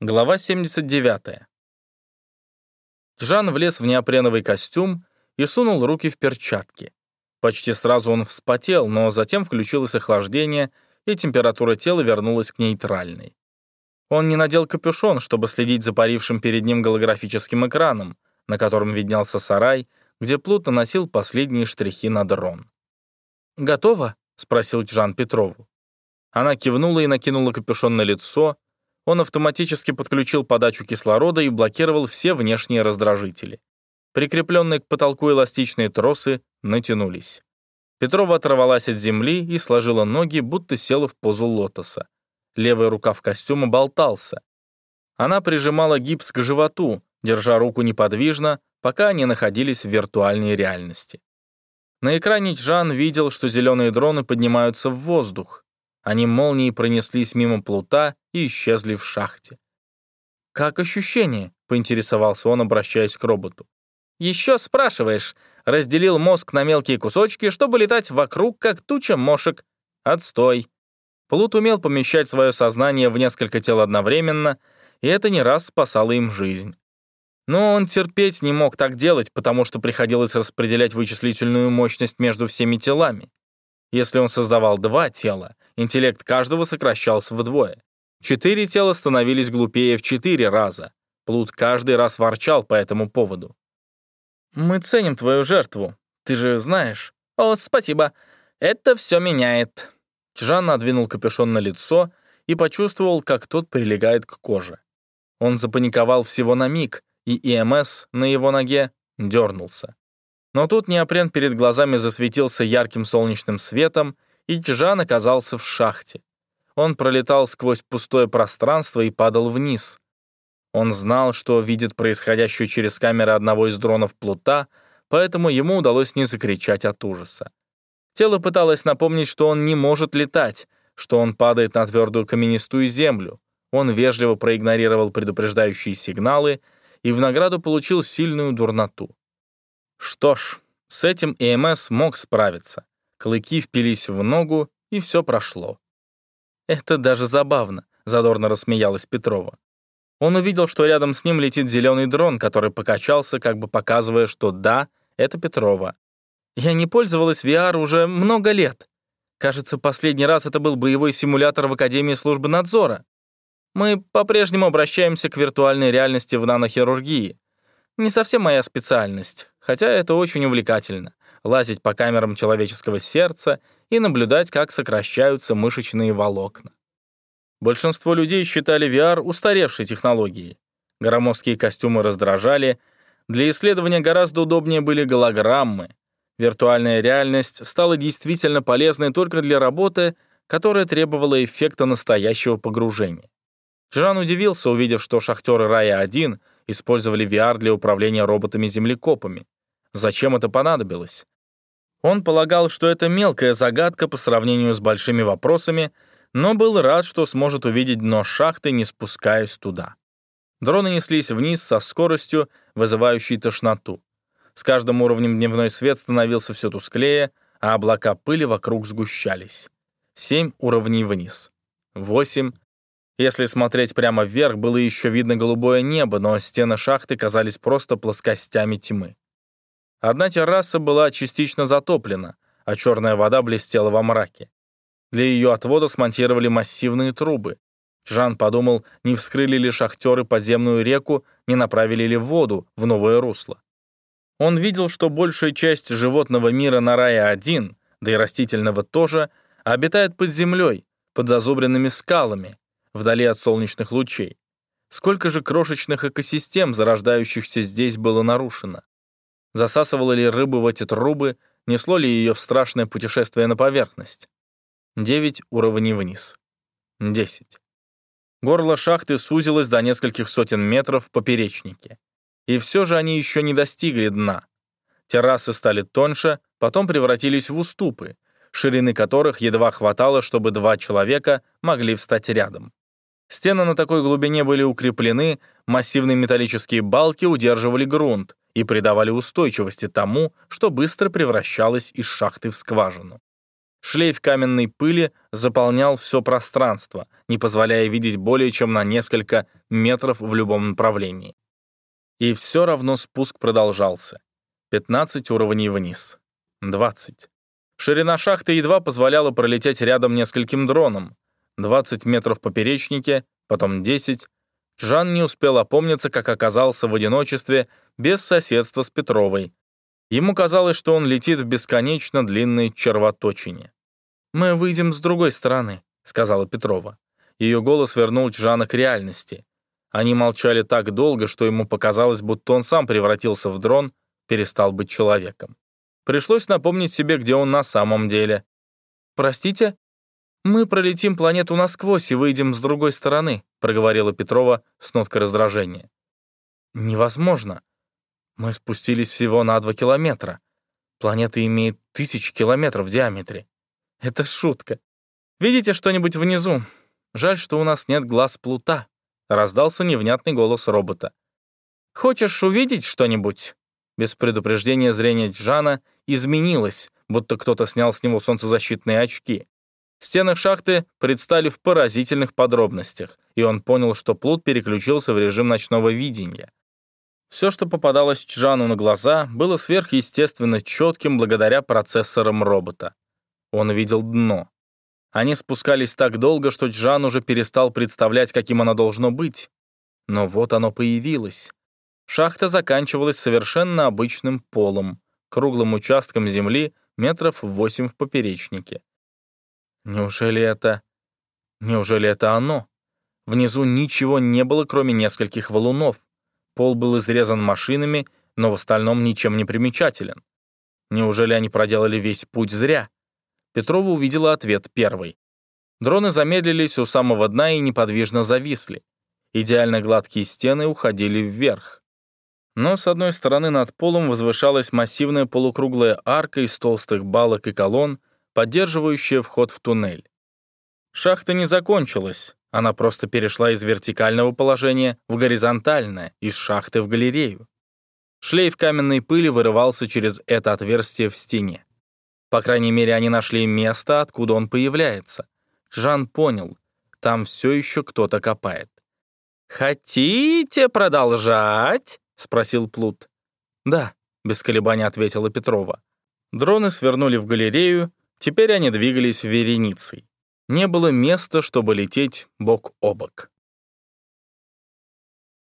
Глава 79. Жан влез в неопреновый костюм и сунул руки в перчатки. Почти сразу он вспотел, но затем включилось охлаждение, и температура тела вернулась к нейтральной. Он не надел капюшон, чтобы следить за парившим перед ним голографическим экраном, на котором виднелся сарай, где Плут наносил последние штрихи на дрон. «Готово?» — спросил Жан Петрову. Она кивнула и накинула капюшон на лицо, он автоматически подключил подачу кислорода и блокировал все внешние раздражители. Прикрепленные к потолку эластичные тросы натянулись. Петрова оторвалась от земли и сложила ноги, будто села в позу лотоса. Левый рукав костюма болтался. Она прижимала гипс к животу, держа руку неподвижно, пока они находились в виртуальной реальности. На экране Джан видел, что зеленые дроны поднимаются в воздух. Они молнией пронеслись мимо плута и исчезли в шахте. «Как ощущение?» — поинтересовался он, обращаясь к роботу. «Еще спрашиваешь?» Разделил мозг на мелкие кусочки, чтобы летать вокруг, как туча мошек. Отстой. Плут умел помещать свое сознание в несколько тел одновременно, и это не раз спасало им жизнь. Но он терпеть не мог так делать, потому что приходилось распределять вычислительную мощность между всеми телами. Если он создавал два тела, интеллект каждого сокращался вдвое. Четыре тела становились глупее в четыре раза. Плут каждый раз ворчал по этому поводу. «Мы ценим твою жертву, ты же знаешь». «О, спасибо. Это все меняет». Чжан надвинул капюшон на лицо и почувствовал, как тот прилегает к коже. Он запаниковал всего на миг, и ИМС на его ноге дернулся. Но тут неопрен перед глазами засветился ярким солнечным светом, и Чжан оказался в шахте. Он пролетал сквозь пустое пространство и падал вниз. Он знал, что видит происходящее через камеры одного из дронов Плута, поэтому ему удалось не закричать от ужаса. Тело пыталось напомнить, что он не может летать, что он падает на твердую каменистую землю. Он вежливо проигнорировал предупреждающие сигналы и в награду получил сильную дурноту. Что ж, с этим ЭМС мог справиться. Клыки впились в ногу, и все прошло. «Это даже забавно», — задорно рассмеялась Петрова. Он увидел, что рядом с ним летит зеленый дрон, который покачался, как бы показывая, что да, это Петрова. «Я не пользовалась VR уже много лет. Кажется, последний раз это был боевой симулятор в Академии службы надзора. Мы по-прежнему обращаемся к виртуальной реальности в нанохирургии. Не совсем моя специальность, хотя это очень увлекательно лазить по камерам человеческого сердца и наблюдать, как сокращаются мышечные волокна. Большинство людей считали VR устаревшей технологией. Громоздкие костюмы раздражали, для исследования гораздо удобнее были голограммы. Виртуальная реальность стала действительно полезной только для работы, которая требовала эффекта настоящего погружения. Жан удивился, увидев, что шахтеры Рая-1 использовали VR для управления роботами-землекопами. Зачем это понадобилось? Он полагал, что это мелкая загадка по сравнению с большими вопросами, но был рад, что сможет увидеть дно шахты, не спускаясь туда. Дроны неслись вниз со скоростью, вызывающей тошноту. С каждым уровнем дневной свет становился все тусклее, а облака пыли вокруг сгущались. Семь уровней вниз. Восемь. Если смотреть прямо вверх, было еще видно голубое небо, но стены шахты казались просто плоскостями тьмы. Одна терраса была частично затоплена, а черная вода блестела во мраке. Для ее отвода смонтировали массивные трубы. Жан подумал, не вскрыли ли шахтеры подземную реку, не направили ли воду в новое русло. Он видел, что большая часть животного мира на Рае-1, да и растительного тоже, обитает под землей, под зазубренными скалами, вдали от солнечных лучей. Сколько же крошечных экосистем, зарождающихся здесь, было нарушено? Засасывала ли рыбу в эти трубы, несло ли ее в страшное путешествие на поверхность? Девять уровней вниз. Десять. Горло шахты сузилось до нескольких сотен метров в поперечнике. И все же они еще не достигли дна. Террасы стали тоньше, потом превратились в уступы, ширины которых едва хватало, чтобы два человека могли встать рядом. Стены на такой глубине были укреплены, массивные металлические балки удерживали грунт, и придавали устойчивости тому, что быстро превращалось из шахты в скважину. Шлейф каменной пыли заполнял все пространство, не позволяя видеть более чем на несколько метров в любом направлении. И все равно спуск продолжался. 15 уровней вниз. 20. Ширина шахты едва позволяла пролететь рядом нескольким дронам. 20 метров поперечнике, потом 10. Жан не успел опомниться, как оказался в одиночестве, без соседства с Петровой. Ему казалось, что он летит в бесконечно длинной червоточине. «Мы выйдем с другой стороны», — сказала Петрова. Ее голос вернул Жана к реальности. Они молчали так долго, что ему показалось, будто он сам превратился в дрон, перестал быть человеком. Пришлось напомнить себе, где он на самом деле. «Простите? Мы пролетим планету насквозь и выйдем с другой стороны», проговорила Петрова с ноткой раздражения. «Невозможно. Мы спустились всего на два километра. Планета имеет тысячи километров в диаметре. Это шутка. Видите что-нибудь внизу? Жаль, что у нас нет глаз плута. Раздался невнятный голос робота. «Хочешь увидеть что-нибудь?» Без предупреждения зрение Джана изменилось, будто кто-то снял с него солнцезащитные очки. Стены шахты предстали в поразительных подробностях, и он понял, что плут переключился в режим ночного видения. Все, что попадалось Чжану на глаза, было сверхъестественно четким благодаря процессорам робота. Он видел дно. Они спускались так долго, что Джан уже перестал представлять, каким оно должно быть. Но вот оно появилось. Шахта заканчивалась совершенно обычным полом, круглым участком земли метров восемь в поперечнике. Неужели это... Неужели это оно? Внизу ничего не было, кроме нескольких валунов. Пол был изрезан машинами, но в остальном ничем не примечателен. Неужели они проделали весь путь зря? Петрова увидела ответ первый. Дроны замедлились у самого дна и неподвижно зависли. Идеально гладкие стены уходили вверх. Но с одной стороны над полом возвышалась массивная полукруглая арка из толстых балок и колонн, поддерживающая вход в туннель. Шахта не закончилась, она просто перешла из вертикального положения в горизонтальное, из шахты в галерею. Шлейф каменной пыли вырывался через это отверстие в стене. По крайней мере, они нашли место, откуда он появляется. Жан понял, там все еще кто-то копает. «Хотите продолжать?» — спросил Плут. «Да», — без колебаний ответила Петрова. Дроны свернули в галерею, теперь они двигались вереницей. Не было места, чтобы лететь бок о бок.